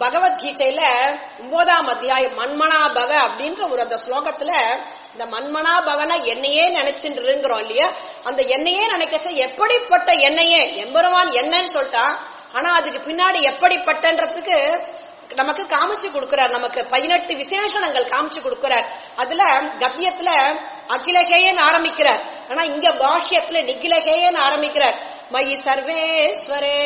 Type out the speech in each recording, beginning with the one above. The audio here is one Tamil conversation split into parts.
பகவத்கீதையில ஒன்பதாம் அத்தியாயம் மண்மனா பவ அப்படின்ற ஒரு அந்த ஸ்லோகத்துல இந்த மண்மனா பவன என்னையே நினைச்சுருங்கிறோம் இல்லையா? அந்த என்னையே நினைக்கச்ச எப்படிப்பட்ட என்னையே? எம்பெருமான் என்னன்னு சொல்லிட்டான் ஆனா அதுக்கு பின்னாடி எப்படிப்பட்டன்றதுக்கு நமக்கு காமிச்சு கொடுக்கிறார். நமக்கு பதினெட்டு விசேஷணங்கள் காமிச்சு கொடுக்கிறார். அதுல கத்தியத்துல அகிலகேயன் ஆரம்பிக்கிறார். ஆனா இங்க பாஷ்யத்துல நிகிலகேயன் ஆரம்பிக்கிறார். மயி சர்வேஸ்வரே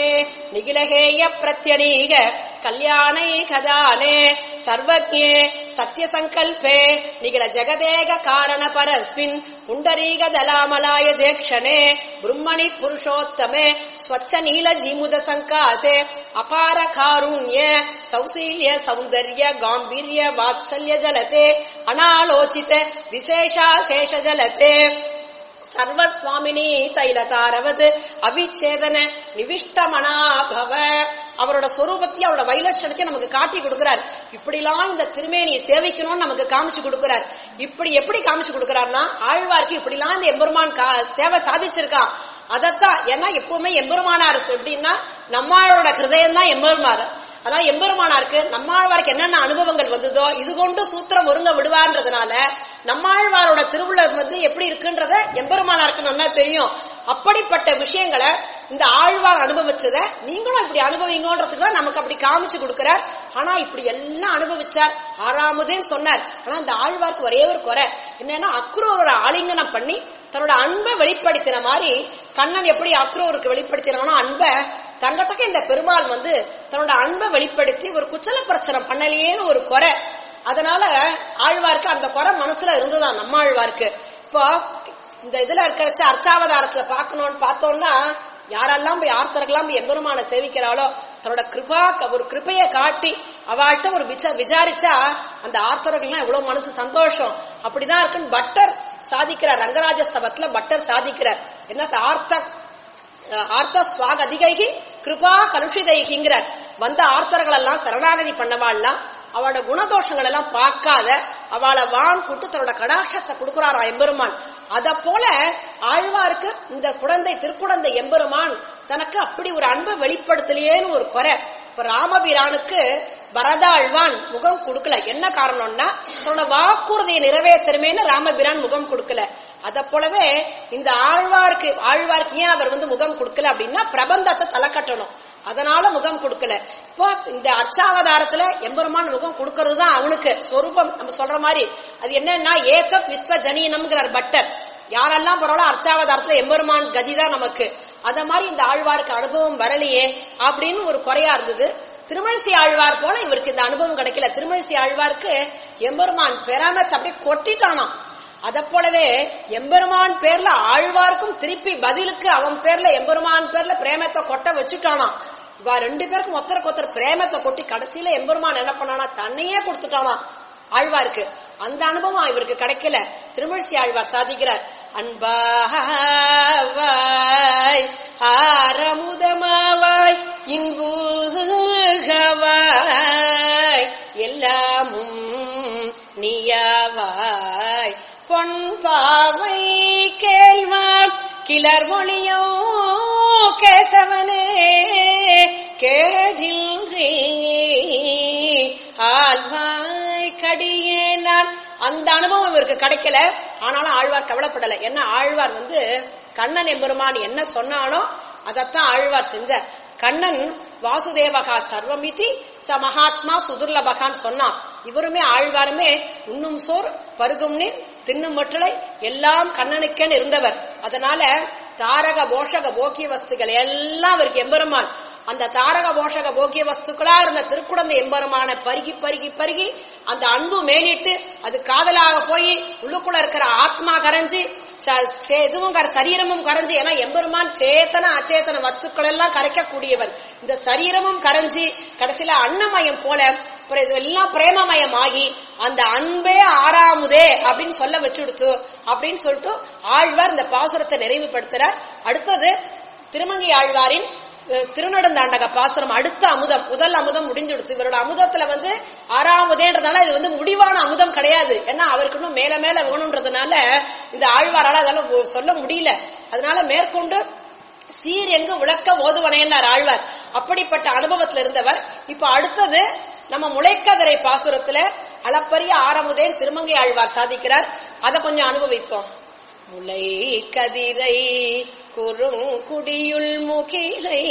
நிகிலகேய பிரத்யணீக கல்யாணை கதானே சர்வஜே சத்ய சங்கல்பே நிகில ஜெகதேக காரண பரஸ்மின் புண்டரீக தலாமலாய தேக்ஷணே பிரம்மணி புருஷோத்தமே ஸ்வச்ச நீல ஜீமுத சங்காசே அபார காருண்ய சௌசீல்ய சௌந்தர்ய காம்பீரிய வாத்சல்ய ஜலதே அனாலோசித விசேஷாசேஷ ஜலதே சர்வஸ்வாமினி தைலதாரவது அவிச்சேதன நிவிஷ்டமனாபவ அவரோட சொரூபத்தையும் அவரோட வைலட்சணத்தையும் நமக்கு காட்டி கொடுக்கிறார். இப்படிலாம் இந்த திருமேனியை சேவிக்கணும்னு நமக்கு காமிச்சு கொடுக்கிறார். இப்படி எப்படி காமிச்சு கொடுக்கிறார்னா ஆழ்வார்க்கு இப்படிலாம் இந்த எம்பெருமான் கா- சேவை சாதிச்சிருக்கா. அதத்தான் ஏன்னா எப்பவுமே எம்பெருமானார் எப்படின்னா நம்மளோட ஹிருதயம் தான் எம்பெருமாறு அதான் எம்பெருமானாருக்கு நம்மாழ்வாருக்கு என்னென்ன அனுபவங்கள் வந்ததோ இது கொண்டு சூத்திரம் ஒருங்க விடுவான்றதுனால நம்மாழ்வாரோட திருவுள்ள வந்து எப்படி இருக்குன்றத எம்பெருமானாருக்கு நல்லா தெரியும். அப்படிப்பட்ட விஷயங்களை இந்த ஆழ்வார் அனுபவிச்சத நீங்களும் இப்படி அனுபவிங்கன்றதுக்கு தான் நமக்கு அப்படி காமிச்சு கொடுக்கிறார். ஆனா இப்படி எல்லாம் அனுபவிச்சார். ஆறாமதே சொன்னார். ஆனா இந்த ஆழ்வார்க்கு ஒரே ஒரு குறை. என்னன்னா அக்ரூரோட ஆலிங்கனம் பண்ணி தன்னோட அன்பை வெளிப்படுத்தின மாதிரி கண்ணன் எப்படி அக்ரூருக்கு வெளிப்படுத்தினானோ அன்பை தங்கட்டக்க இந்த பெருமாள் வந்து தன்னோட அன்பை வெளிப்படுத்தி ஒரு குச்சல பிரச்சனை பண்ணலையேன்னு ஒரு குறை. அதனால ஆழ்வார்க்கு அந்த குறை மனசுல இருந்துதான் நம்ம ஆழ்வார்க்கு. இப்போ இந்த இதுல இருக்கிறச்ச அர்ச்சாவதாரத்துல பாக்கணும்னு பார்த்தோம்னா யாரெல்லாம் போய் ஆர்த்தரெல்லாம் போய் எம்பெருமான சேவிக்கிறாளோ தன்னோட கிருபா ஒரு கிருபையை காட்டி அவள்கிட்ட ஒரு விச விசாரிச்சா அந்த ஆர்த்தர்கள்லாம் எவ்வளவு மனசு சந்தோஷம். அப்படிதான் இருக்குன்னு பட்டர் சாதிக்கிறார் ரங்கராஜ ஸ்தபத்துல பட்டர் சாதிக்கிறார். என்ன ஆர்த்த ஆர்த்த ஸ்வாக அதிகைகி கிருபா கலுஷிதைகிங்கிறார் வந்த ஆர்த்தர்கள் எல்லாம் சரணாகதி பண்ணவாள்லாம் அவளோட குணதோஷங்கள் எல்லாம் பார்க்காத அவளை வான் கூட்டு தன்னோட கடாட்சத்தை கொடுக்கிறாரா எம்பெருமான். அத போல ஆழ்வாருக்கு இந்த குழந்தை திருக்குழந்தை எம்பெருமான் தனக்கு அப்படி ஒரு அன்பை வெளிப்படுத்தலையேன்னு ஒரு குறை. இப்ப ராமபிரானுக்கு பரதாழ்வான் முகம் கொடுக்கல. என்ன காரணம்னா தன்னோட வாக்குறுதியை நிறைவேற்றணுமேனு ராமபிரான் முகம் கொடுக்கல. அத போலவே இந்த ஆழ்வார்க்கு ஆழ்வார்க்கு ஏன் அவர் வந்து முகம் கொடுக்கல அப்படின்னா பிரபந்தத்தை தலை கட்டணும் அதனால முகம் கொடுக்கல. இப்போ இந்த அர்ச்சாவதாரத்துல எம்பெருமான் முகம் கொடுக்கறது தான் அவனுக்கு சொரூபம். நம்ம சொல்ற மாதிரி அது என்னன்னா ஏத்தத் விஸ்வ ஜனீனம்ங்கிறார் பட்டர். யாரெல்லாம் பரவாயில்ல அர்ச்சாவதாரத்துல எம்பெருமான் கதி தான் நமக்கு. அத மாதிரி இந்த ஆழ்வாருக்கு அனுபவம் வரலையே அப்படின்னு ஒரு குறையா இருந்தது. திருமழிசை ஆழ்வார் போல இவருக்கு இந்த அனுபவம் கிடைக்கல. திருமழிசை ஆழ்வார்க்கு எம்பெருமான் பெறாமத்தை அப்படியே கொட்டிட்டானாம் அத போலவே எம்பெருமான் பேர்ல ஆழ்வார்க்கும் திருப்பி பதிலுக்கு அவன் பேர்ல எம்பெருமான் பேர்ல பிரேமத்தை கொட்ட வச்சுட்டானாம் இவா ரெண்டு பேருக்கும் ஒத்தருக்கு ஒருத்தர் பிரேமத்தை கொட்டி கடைசியில எம்பெருமான் என்ன பண்ணானா தன்னையே கொடுத்துட்டானா ஆழ்வாருக்கு. அந்த அனுபவம் இவருக்கு கிடைக்கல. திருமழிசி ஆழ்வார் சாதிக்கிறார். அன்பாய் ஆரமுதமாவாய் இன்புகவாய் எல்லாமும் நீயாவாய். பொன்பாவை கேள்வான் கிளர் மொழியோ கேசவனே கேடின்றே ஆழ்வாய் கடியே நான். அந்த அனுபவம் இவருக்கு கிடைக்கல ஆனாலும் ஆழ்வார் கவலைப்படல. என்ன ஆழ்வார் வந்து கண்ணன் எம்பெருமான் என்ன சொன்னானோ அதத்தான் ஆழ்வார் செஞ்சார். கண்ணன் வாசுதேவகா சர்வமிதி ச மகாத்மா சுதுர்லபகான்னு சொன்னான் இவருமே ஆழ்வாருமே உண்ணும் சோர் பருகும் நீர் தின்னும் மற்றலை எல்லாம் கண்ணனுக்கேன்னு இருந்தவர். அதனால தாரக போஷக போக்கிய வஸ்துகள் எல்லாம் அவருக்கு எம்பெருமான். அந்த தாரக போஷக போக்கிய வஸ்துக்களா இருந்த திருக்குழந்தை எம்பெருமான பருகி பருகி பருகி அந்த அன்பு மேலிட்டு அது காதலாக போய் உள்ளுக்குள்ள இருக்கிற ஆத்மா கரைஞ்சு ச- சே- இதுவும் கர- சரீரமும் கரைஞ்சு ஏன்னா எம்பெருமான் சேத்தன அச்சேத்தன வஸ்துக்கள் எல்லாம் கரைக்கக்கூடியவன் இந்த சரீரமும் கரைஞ்சி கடைசியில அன்னமயம் போல எல்லாம் இதெல்லாம் பிரேமமயம் ஆகி அந்த அன்பே ஆறாமுதே அப்படின்னு சொல்ல வச்சுடுத்து அப்படின்னு சொல்லிட்டு ஆழ்வார் இந்த பாசுரத்தை நிறைவுபடுத்துறார். அடுத்தது திருமங்கை ஆழ்வாரின் திருநடந்தாண்டக பாசுரம் அடுத்த அமுதம் முதல் அமுதம் முடிஞ்சிடுச்சு. இவரோட அமுதத்துல வந்து ஆறாமுதேன்றதுனால இது வந்து முடிவான அமுதம் கிடையாது. ஏன்னா அவருக்கு இன்னும் மேல மேல வேணும்ன்றதுனால இந்த ஆழ்வாரால அதெல்லாம் சொல்ல முடியல. அதனால மேற்கொண்டு சீர் எங்கு விளக்க ஓதுவனேன்னார் ஆழ்வார். அப்படிப்பட்ட அனுபவத்துல இருந்தவர். இப்ப அடுத்தது நம்ம முளைக்கதிரை பாசுரத்துல அளப்பரிய ஆரமுதேன் திருமங்கை ஆழ்வார் சாதிக்கிறார். அதை கொஞ்சம் அனுபவிப்போம். முளை கதிரை குறுங்குடியுள் முகிலை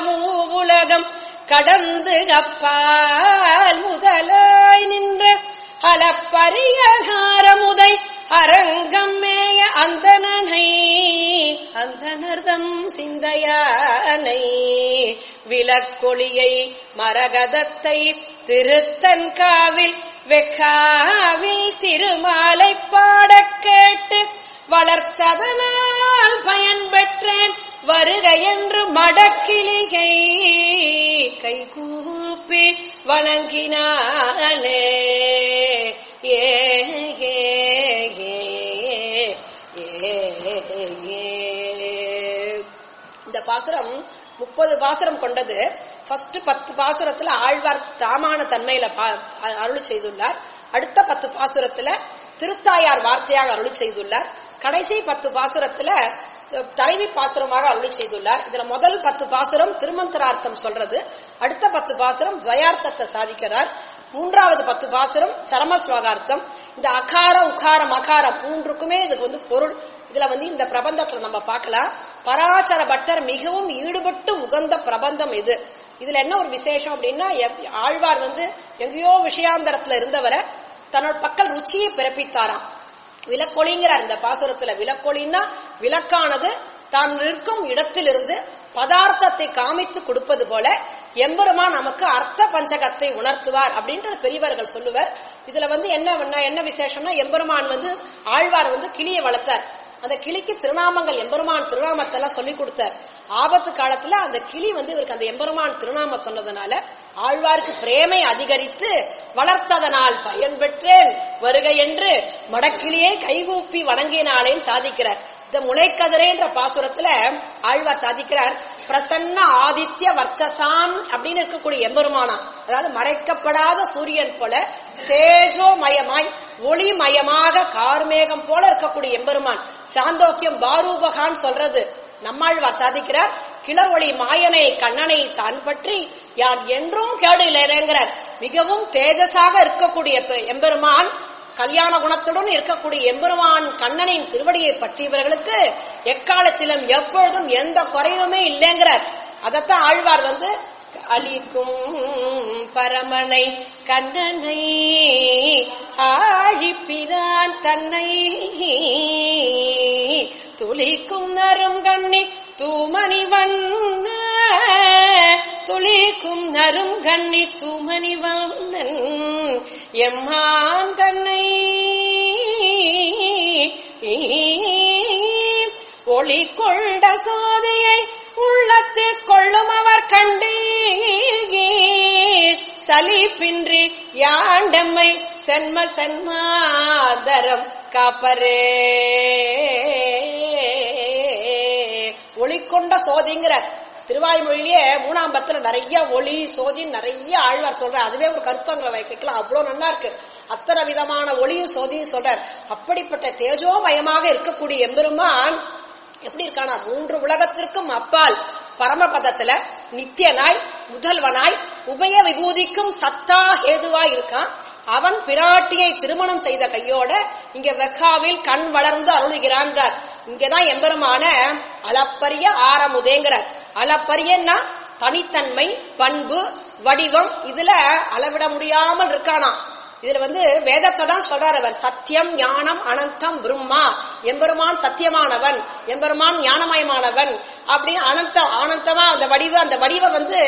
மூவுலகம் கடந்து அப்பால் முதலாய் நின்ற அலப்பரியகாரமுதை அரங்கம் மேய அந்தனனை அந்தனர்தம் சிந்தையானை. விலக்கொளியை மரகதத்தை திருத்தன்காவில் வெக்காவில் திருமாலை பாடக் கேட்டு வளர்த்ததனால் பயன் பெற்றேன் வருக என்று மடக்கிளிகை கைகூப்பி வணங்கினானே. ஏ ஏ ஏ ஏ இந்த பாசுரம் முப்பது பாசுரம் கொண்டது. ஃபர்ஸ்ட் பத்து பாசுரத்துல ஆழ்வார் தாமான தன்மையில அருள் செய்துள்ளார். அடுத்த பத்து பாசுரத்துல திருத்தாயார் வார்த்தையாக அருள் செய்துள்ளார். கடைசி பத்து பாசுரத்துல தலைவி பாசுரமாக அருளி செய்துள்ளார். இதுல முதல் பத்து பாசுரம் திருமந்திரார்த்தம் சொல்றது. அடுத்த பத்து பாசுரம் துவயார்த்தத்தை சாதிக்கிறார். மூன்றாவது பத்து பாசுரம் சரம ஸ்லோகார்த்தம் இந்த அகாரம் உகாரம் அகாரம் மூன்றுக்குமே இதுக்கு வந்து பொருள். இதுல வந்து இந்த பிரபந்தத்துல நம்ம பார்க்கலாம். பராசர பட்டர் மிகவும் ஈடுபட்டு உகந்த பிரபந்தம் இது. இதுல என்ன ஒரு விசேஷம் அப்படின்னா ஆழ்வார் வந்து எங்கேயோ விஷயாந்தரத்துல இருந்தவரை தன்னோட பக்கல் ருச்சியை பிறப்பித்தாராம். விலக்கொலிங்கிறார் இந்த பாசுரத்துல விலக்கொலின்னா விளக்கானது தான் நிற்கும் இடத்திலிருந்து பதார்த்தத்தை காமித்து கொடுப்பது போல எம்பெருமா நமக்கு அர்த்த பஞ்சகத்தை உணர்த்துவார் அப்படின்ற பெரியவர்கள் சொல்லுவர். இதுல வந்து என்ன என்ன விசேஷம்னா எம்பெருமான் வந்து ஆழ்வார் வந்து கிளியை வளர்த்தார். அந்த கிளிக்கு திருநாமங்கள் எம்பெருமான் திருநாமத்தெல்லாம் சொல்லி கொடுத்தார். ஆபத்து காலத்துல அந்த கிளி வந்து இவருக்கு அந்த எம்பெருமான் திருநாம சொன்னதுனால ஆழ்வார்க்கு பிரேமை அதிகரித்து வளர்த்ததனால் பயன் பெற்றேன் வருக என்று மடக்கிலேயே கைகூப்பி வணங்கினாலே சாதிக்கிறார். இந்த முளைக்கதிரேன்ற பாசுரத்துல ஆழ்வார் சாதிக்கிறார். பிரசன்ன ஆதித்ய வர்ச்சசான் அப்படின்னு இருக்கக்கூடிய எம்பெருமானா. அதாவது மறைக்கப்படாத சூரியன் போல தேஜோமயமாய் ஒளிமயமாக கார்மேகம் போல இருக்கக்கூடிய எம்பெருமான். சாந்தோக்கியம் பாரூபகான் சொல்றது. நம்மாழ்வார் சாதிக்கிறார். கிளர் மாயனை கண்ணனை தான் பற்றி யான் என்றும் கேடு இல்லைங்கிறார் மிகவும் தேஜஸாக இருக்கக்கூடிய எம்பெருமான் கல்யாண குணத்துடன் இருக்கக்கூடிய எம்பெருமான் கண்ணனின் திருவடியை பற்றியவர்களுக்கு எக்காலத்திலும் எப்பொழுதும் எந்த குறையுமே இல்லைங்கிறார். அதத்தான் ஆழ்வார் வந்து அழிக்கும் பரமனை கண்ணனை ஆழிப்பிரான் தன்னை துளிக்கும் நரும் கண்ணி தூமணி வண்ண துளிக்கும் நரும் கண்ணி தூமணி வண்ணன் எம்மான் தன்னை ஒளி கொண்ட சோதியை உள்ளத்து கொள்ளும் அவர் கண்டீர். சலிப்பின்றி யாண்டம்மை சென்ம சென்மாதரம் காப்பரே. ஒளி கொண்ட சோதிங்கிற திருவாய்மொழியிலேயே மூணாம் பத்துல நிறைய ஒளி சோதி நிறைய ஆழ்வார் சொல்ற அதுவே ஒரு கருத்தங்களை வைக்கலாம் அவ்வளவு நல்லா இருக்கு. அத்தனை விதமான ஒளியும் சோதியும் சொல்றார். அப்படிப்பட்ட தேஜோமயமாக இருக்கக்கூடிய எம்பெருமான் எப்படி இருக்கானா? மூன்று உலகத்திற்கும் அப்பால் பரமபதத்துல நித்தியனாய் முதல்வனாய் உபய விபூதிக்கும் சத்தா ஹேதுவாய் இருக்கான். அவன் பிராட்டியை திருமணம் செய்த கையோட இங்க வெக்காவில் கண் வளர்ந்து அருளுகிறான்றார் இங்கதான் எம்பெருமான அளப்பரிய ஆரமுதேங்கிறார். அளப்பரியன்னா தனித்தன்மை பண்பு வடிவம் இதுல அளவிட முடியாமல் இருக்கானா இதுல வந்து வேதத்தை தான் சொல்றார் அவர். சத்தியம் ஞானம் அனந்தம் பிரம்மா. எம்பெருமான் சத்தியமானவன். எம்பெருமான் ஞானமயமானவன். அப்படின்னு அனந்தம் ஆனந்தமா அந்த வடிவ அந்த வடிவ வந்து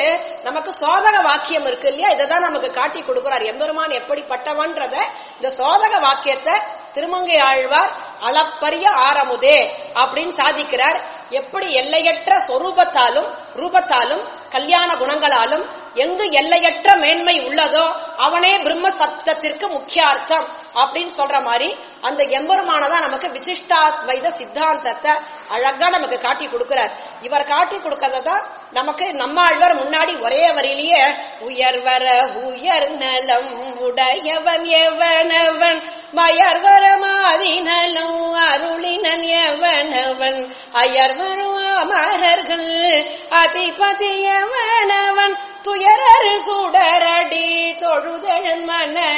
நமக்கு சோதக வாக்கியம் இருக்கு இல்லையா? இதை தான் நமக்கு காட்டி கொடுக்கிறார். எம்பெருமான் எப்படிப்பட்டவன்றத இந்த சோதக வாக்கியத்தை திருமங்கை ஆழ்வார் அளப்பரிய ஆரமுதே அப்படின்னு சாதிக்கிறார். எப்படி எல்லையற்ற சொரூபத்தாலும் ரூபத்தாலும் கல்யாண குணங்களாலும் எங்கு எல்லையற்ற மேன்மை உள்ளதோ அவனே பிரம்ம சப்தத்திற்கு முக்கிய அர்த்தம் அப்படின்னு சொல்ற மாதிரி அந்த எம்பெருமானதான் நமக்கு விசிஷ்டாத்வைத சித்தாந்தத்தை அழகா நமக்கு காட்டி கொடுக்கிறார். இவர் காட்டி கொடுக்கறதான் நமக்கு நம்ம ஆழ்வார் முன்னாடி ஒரே வரியிலேயே உயர்வர உயர் நலம் உடையவன் எவனவன்? மயர்வரமாதினலும் அருளினன் எவனவன்? அயர்வரும் அமரர்கள் அதிபதி எவனவன்? துயரரு சுடரடி தொழுதழன் வர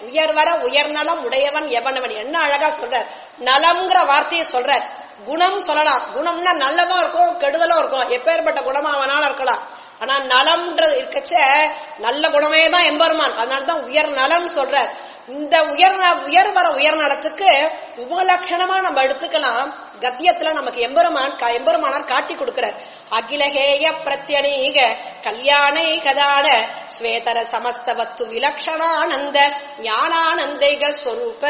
உயர்வர உயர்நலம் உடையவன் எவனவன்? என்ன அழகா சொல்றார். நலம்ங்கிற வார்த்தையை சொல்றார். குணம் சொல்லலாம். குணம்னா நல்லதும் இருக்கும் கெடுதலும் இருக்கும். எப்பேற்பட்ட குணமா வேணாலும் இருக்கலாம். ஆனா நலம்ன்றது இருக்கச்ச நல்ல குணமே தான் எம்பெருமான். அதனாலதான் உயர் நலம் சொல்றார். இந்த உயர் உயர் வர உயர் நலத்துக்கு உபலட்சணமா நம்ம எடுத்துக்கலாம். கத்தியத்துல நமக்கு எம்பெருமான் கா- எம்பெருமானார் காட்டி கொடுக்கிறார். அகிலகேய பிரத்யனீக கல்யாணை கதான ஸ்வேதர சமஸ்த வஸ்து விலக்ஷணானந்த ஞானானந்தைக ஸ்வரூப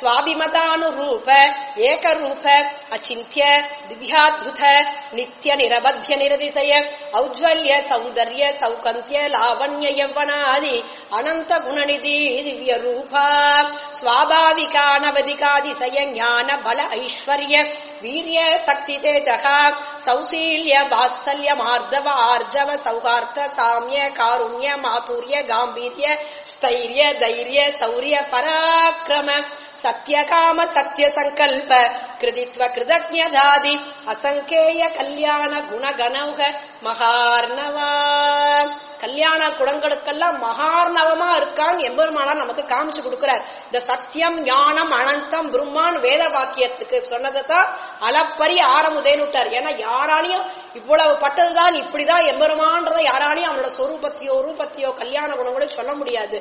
சுவாபிமதானுரூப ஏகரூப அச்சிந்திய திவ்யாத்புத நித்ய நிரபத்திய நிரதிசய ஔஜ்வல்ய சௌந்தர்ய சௌகந்திய லாவண்ய யவ்வனாதி அனந்த குணநிதி திவ்ய ரூபா ஸ்வாபாவிகானவதிகாதிசய ஞான பல ஐஸ்வர்ய வீரிய சக்தி தேஜகா சௌசீல்ய வாத்சல்ய மார்தவ ஆர்ஜவ சௌகார்த்த சாமிய காருண்ய மாதுரிய காம்பீரிய ஸ்தைரிய தைரிய சௌரிய பராக்கிரம சத்யகாம சத்ய சங்கல்ப கிருதித்வ கிருதஜதாதி அசங்கேய கல்யாண குணகணௌக மகார்ணவா கல்யாண குணங்களுக்கெல்லாம் மகார்ணவமா இருக்கான் எம்பெருமானார் நமக்கு காமிச்சு கொடுக்கிறார். இந்த சத்தியம் ஞானம் அனந்தம் பிரம்மான் வேத வாக்கியத்துக்கு சொன்னதைத்தான் அளப்பரிய ஆரமுதேனுட்டார் ஏன்னா யாராலையும் இவ்வளவு பட்டதுதான் இப்படிதான் எம்பெருமான்றதை யாராலையும் அவனோட சொரூபத்தையோ ரூபத்தையோ கல்யாண குணங்களோ சொல்ல முடியாது.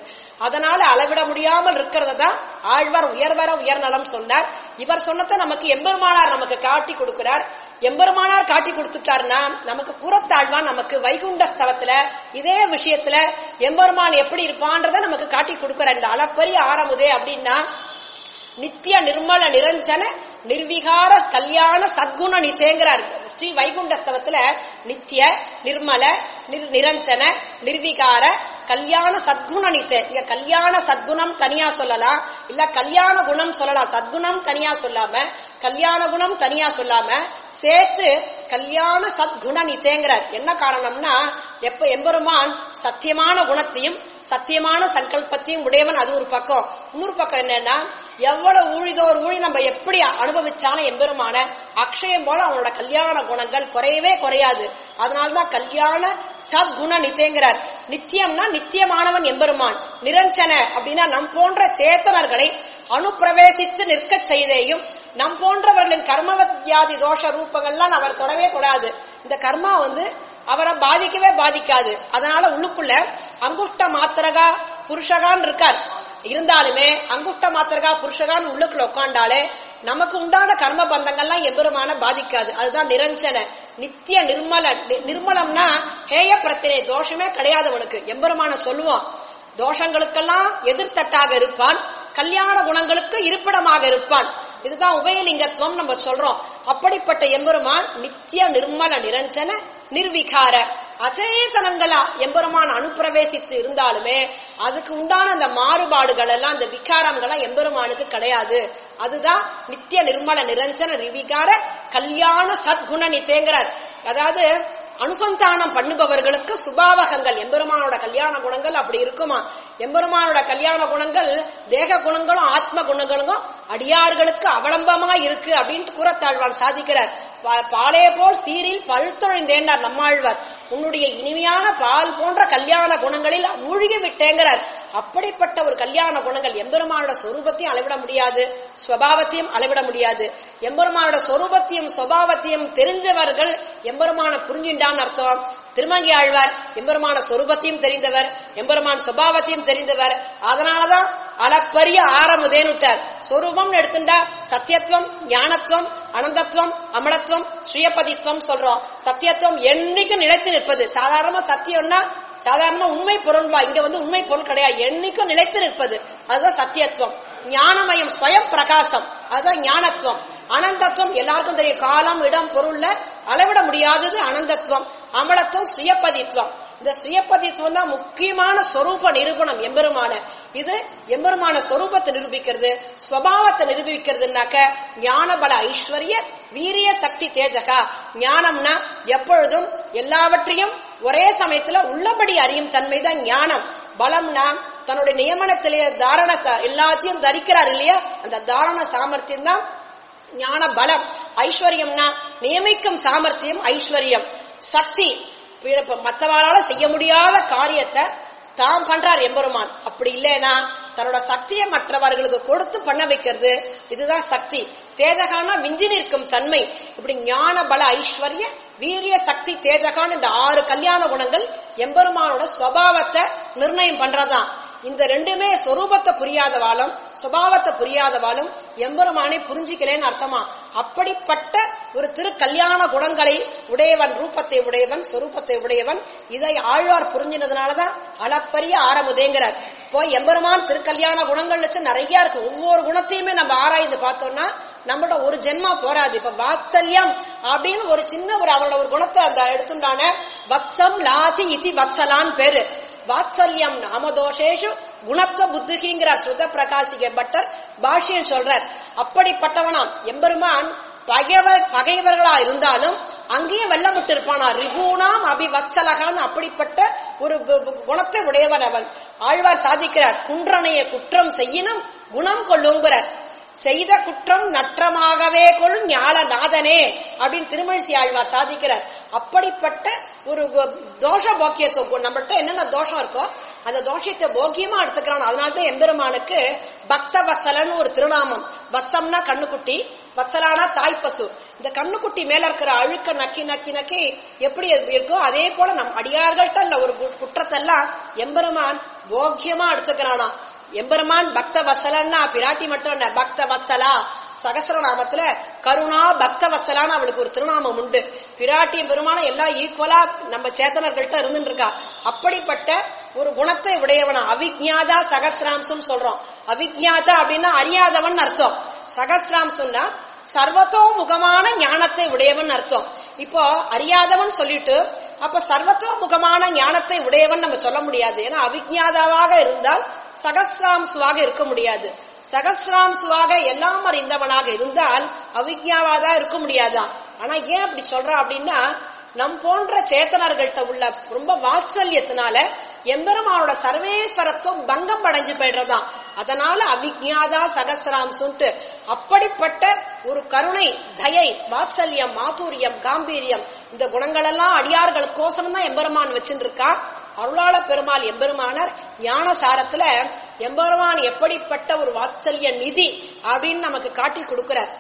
அதனால அளவிட முடியாமல் இருக்கிறத தான் ஆழ்வார் உயர்வர உயர்நலம் சொன்னார். இவர் சொன்னதை நமக்கு எம்பெருமானார் நமக்கு காட்டி கொடுக்கிறார். எம்பெருமானார் காட்டி கொடுத்துட்டாருன்னா நமக்கு கூறத்தாழ்வான் நமக்கு வைகுண்ட ஸ்தலத்துல இதே விஷயத்துல எம்பெருமான் எப்படி இருப்பான்றத நமக்கு காட்டி கொடுக்கிறார். இந்த அளப்பரிய ஆரமுதே அப்படின்னா நித்திய நிர்மல நிரஞ்சன நிர்விகார கல்யாண சத்குண நித்தேங்கிறார். ஸ்ரீ வைகுண்டஸ்தவத்துல நித்திய நிர்மல நிர் நிரஞ்சன நிர்விகார கல்யாண சத்குண நித்தே இங்க கல்யாண சத்குணம் தனியா சொல்லலாம் இல்ல கல்யாண குணம் சொல்லலாம் சத்குணம் தனியா சொல்லாம கல்யாண குணம் தனியா சொல்லாம சேர்த்து கல்யாண சத்குண நித்தேங்கிறார் என்ன காரணம்னா எப்ப எம்பெருமான் சத்தியமான குணத்தையும் சத்தியமான சங்கல்பத்தையும் உடையவன் அது ஒரு பக்கம். இன்னொரு பக்கம் என்னன்னா எவ்வளவு ஊழிதோர் ஊழி நம்ம எப்படி அனுபவிச்சாலும் எம்பெருமான அக்ஷயம் போல அவனோட கல்யாண குணங்கள் குறையவே குறையாது. அதனாலதான் கல்யாண சத்குண நித்தேங்கிறார் நித்தியம்னா நித்தியமானவன் எம்பெருமான். நிரஞ்சன அப்படின்னா நம் போன்ற சேத்தனர்களை அனுப்பிரவேசித்து நிற்கச் செய்தேயும் நம் போன்றவர்களின் கர்மவத்யாதி தோஷ ரூபங்கள்லாம் அவர் தொடவே தொடாது. இந்த கர்மா வந்து அவரை பாதிக்கவே பாதிக்காது. அதனால உள்ளுக்குள்ள அங்குஷ்ட மாத்திரகா புருஷகான் இருக்கார். இருந்தாலுமே அங்குஷ்ட மாத்திரகா புருஷகான் உள்ளுக்குள்ள உட்காண்டாலே நமக்கு உண்டான கர்ம பந்தங்கள்லாம் எம்பெருமான பாதிக்காது. அதுதான் நிரஞ்சன. நித்திய நிர்மல நிர்மலம்னா ஹேய பிரத்தினை தோஷமே கிடையாது அவனுக்கு எம்பெருமான சொல்லுவான் தோஷங்களுக்கெல்லாம் எதிர்த்தட்டாக இருப்பான் கல்யாண குணங்களுக்கு இருப்பிடமாக இருப்பான். இதுதான் உபயலிங்கத்துவம் நம்ம சொல்றோம். அப்படிப்பட்ட எம்பெருமான் நித்திய நிர்மல நிரஞ்சன நிர்விகார அச்சேதனங்களா எம்பெருமான் அனுப்பிரவேசித்து இருந்தாலுமே அதுக்கு உண்டான அந்த மாறுபாடுகள் எல்லாம் அந்த விகாரங்கள்லாம் எம்பெருமானுக்கு கிடையாது. அதுதான் நித்திய நிர்மல நிரஞ்சன ரிவிகார கல்யாண சத்குண நித்தேங்கிறார் அதாவது அனுசந்தானம் பண்ணுபவர்களுக்கு சுபாவகங்கள் எம்பெருமானோட கல்யாண குணங்கள் அப்படி இருக்குமா? எம்பெருமானோட கல்யாண குணங்கள் தேக குணங்களும் ஆத்ம குணங்களும் அடியார்களுக்கு அவலம்பமா இருக்கு அப்படின்ட்டு கூறத்தாழ்வான் சாதிக்கிறார். பா- பாலே போல் சீரில் பல்தொழிந்தேண்டார் நம்மாழ்வார். உன்னுடைய இனிமையான பால் போன்ற கல்யாண குணங்களில் மூழ்கி விட்டேங்கிறார். அப்படிப்பட்ட ஒரு கல்யாண குணங்கள் எம்பெருமானோட சொரூபத்தையும் அளவிட முடியாது ஸ்வபாவத்தையும் அளவிட முடியாது. எம்பெருமானோட சொரூபத்தையும் சுவாவத்தையும் தெரிஞ்சவர்கள் எம்பெருமான புரிஞ்சுண்டான்னு அர்த்தம். திருமங்கி ஆழ்வார் எம்பெருமான சொரூபத்தையும் தெரிந்தவர் எம்பெருமான் சுபாவத்தையும் தெரிந்தவர். அதனாலதான் அளப்பரிய ஆரமுதேனுட்டார் சொரூபம் எடுத்துட்டா சத்தியத்துவம் ஞானத்துவம் அனந்தத்துவம் அமலத்துவம் ஸ்ரீயபதித்துவம் சொல்றோம். சத்தியத்துவம் என்னைக்கும் நிலைத்து நிற்பது. சாதாரணமா சத்தியம்னா சாதாரண உண்மை பொருள்வா இங்க வந்து உண்மை பொருள் கிடையாது. என்னைக்கும் நிலைத்து நிற்பது அதுதான் சத்தியத்துவம். ஞானமயம் ஸ்வயம் பிரகாசம். அதுதான் ஞானத்துவம். அனந்தத்துவம் எல்லாருக்கும் தெரியும். காலம் இடம் பொருள்ல அளவிட முடியாதது அனந்தத்துவம். அமலத்துவம் சுயப்பதித்துவம். இந்த சுயப்பதித்துவம் தான் முக்கியமான சொரூப நிரூபணம் எம்பெருமான. இது எம்பெருமான சொரூபத்தை நிரூபிக்கிறது. ஸ்வபாவத்தை நிரூபிக்கிறதுனாக்க ஞானபல ஐஸ்வர்ய வீரிய சக்தி தேஜகா. ஞானம்னா எப்பொழுதும் எல்லாவற்றையும் ஒரே சமயத்துல உள்ளபடி அறியும் தன்மைதான் ஞானம். பலம்னா தன்னுடைய நியமனத்திலேயே தாரண எல்லாத்தையும் தரிக்கிறார் இல்லையா? அந்த தாரண சாமர்த்தியம் தான் ஞான பலம். ஐஸ்வர்யம்னா நியமிக்கும் சாமர்த்தியம் ஐஸ்வர்யம். சக்தி மற்றவாளால செய்ய முடியாத காரியத்தை தாம் பண்றார் எம்பெருமான். அப்படி இல்லைன்னா தன்னோட சக்தியை மற்றவர்களுக்கு கொடுத்து பண்ண வைக்கிறது இதுதான் சக்தி. தேஜகானா விஞ்சி நிற்கும் தன்மை. இப்படி ஞான பல ஐஸ்வர்ய வீரிய சக்தி தேஜகான இந்த ஆறு கல்யாண குணங்கள் எம்பெருமானோட சுவாவத்தை நிர்ணயம் பண்றதாம் இந்த ரெண்டுமே சொரூபத்தை புரியாதவாலும் சுபாவத்தை புரியாதவாலும் எம்பெருமானை புரிஞ்சிக்கலேன்னு அர்த்தமா? அப்படிப்பட்ட ஒரு திரு கல்யாண குணங்களை உடையவன் ரூபத்தை உடையவன் சொரூபத்தை உடையவன் இதை ஆழ்வார் புரிஞ்சினதுனாலதான் அளப்பரிய ஆரமுதேங்கிறார். இப்போ எம்பெருமான் திருக்கல்யாண குணங்கள் வச்சு நிறைய இருக்கு. ஒவ்வொரு குணத்தையுமே நம்ம ஆராய்ந்து பார்த்தோம்னா நம்மளோட ஒரு ஜென்மா போராது இப்ப வாத்சல்யம் அப்படின்னு ஒரு சின்ன ஒரு அவனோட ஒரு குணத்தை அந்த எடுத்துட்டான வத்சம் லாதி இதி வத்சலான் பேரு. வாத்சல்யம் நாமதோஷேஷு குணத்துவ புத்திகிங்கிறார் சுத பிரகாசிக பட்டர் பாஷ்யம் சொல்றார். அப்படிப்பட்டவனாம். எம்பெருமான் பகைவர் பகைவர்களா இருந்தாலும் அங்கேயும் வெள்ளம் விட்டு இருப்பானா ரிபூனாம் அபிவத்சலகான் அப்படிப்பட்ட ஒரு குணத்தை உடையவன் அவன். ஆழ்வார் சாதிக்கிறார் குன்றனைய குற்றம் செய்யினும் குணம் கொள்ளுங்கிறார். செய்த குற்றம் நற்றமாகவே கொள் ஞால நாதனே அப்படின்னு திருமழிசி ஆழ்வார் சாதிக்கிறார். அப்படிப்பட்ட ஒரு தோஷ போக்கியத்தை நம்மகிட்ட என்னென்ன தோஷம் இருக்கோ அந்த தோஷத்தை போக்கியமா எடுத்துக்கிறான். அதனால்தான் எம்பெருமானுக்கு பக்த வசலன்னு ஒரு திருநாமம். வசம்னா கண்ணுக்குட்டி வசலானா தாய்ப்பசு இந்த கண்ணுக்குட்டி மேல இருக்கிற அழுக்க நக்கி நக்கி நக்கி எப்படி இருக்கோ அதே போல நம் அடியார்கள்ட்ட உள்ள ஒரு கு- குற்றத்தெல்லாம் எம்பெருமான் போக்கியமா எடுத்துக்கிறானா எம்பெருமான் பக்த வசலன்னா பிராட்டி மட்டும் என்ன பக்த வசலா சகசரநாமத்துல கருணா பக்த வசலான்னு அவளுக்கு ஒரு திருநாமம் உண்டு. பிராட்டியும் பெருமானும் எல்லாம் ஈக்குவலா நம்ம சேத்தனர்கள்ட்ட இருந்துட்டு இருக்கா அப்படிப்பட்ட ஒரு குணத்தை உடையவனா அவிஜ்ஞாதா சகசிராம்சம் சொல்றோம். அவிஜ்ஞாதா அப்படின்னா அறியாதவன் அர்த்தம். சகசிராம்சம்னா சர்வத்தோ முகமான ஞானத்தை உடையவன் அர்த்தம். இப்போ அறியாதவன் சொல்லிட்டு அப்ப சர்வத்தோ முகமான ஞானத்தை உடையவன் நம்ம சொல்ல முடியாது. ஏன்னா அவிஜ்ஞாதாவாக இருந்தால் சகசிராம்சுவாக இருக்க முடியாது. சகசிராம்சுவாக எல்லாம் அறிந்தவனாக இருந்தால் அவிஜ்ஞாவாதா இருக்க முடியாதான். ஆனா ஏன் அப்படி சொல்றா அப்படின்னா நம் போன்ற சேத்தனர்கள்ட்ட உள்ள ரொம்ப வாத்சல்யத்தினால எம்பெருமானோட சர்வேஸ்வரத்துவம் பங்கம் அடைஞ்சு போயிடுறதான். அதனால அவிஜ்ஞாதா சகசிராம்சுன்ட்டு அப்படிப்பட்ட ஒரு கருணை தயை வாத்சல்யம் மாதுரியம் காம்பீரியம் இந்த குணங்களெல்லாம் அடியார்களுக்கோசரம் தான் எம்பெருமான் வச்சுட்டு இருக்கா அருளாள பெருமாள் எம்பெருமானர் ஞான சாரத்துல எம்பெருமான் எப்படிப்பட்ட ஒரு வாத்சல்ய நிதி? அப்படின்னு நமக்கு காட்டி கொடுக்கிறார்.